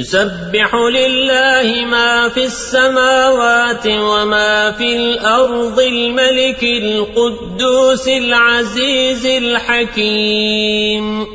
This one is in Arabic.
يسبح لله ما في السماوات وما في الأرض الملك القدوس العزيز الحكيم.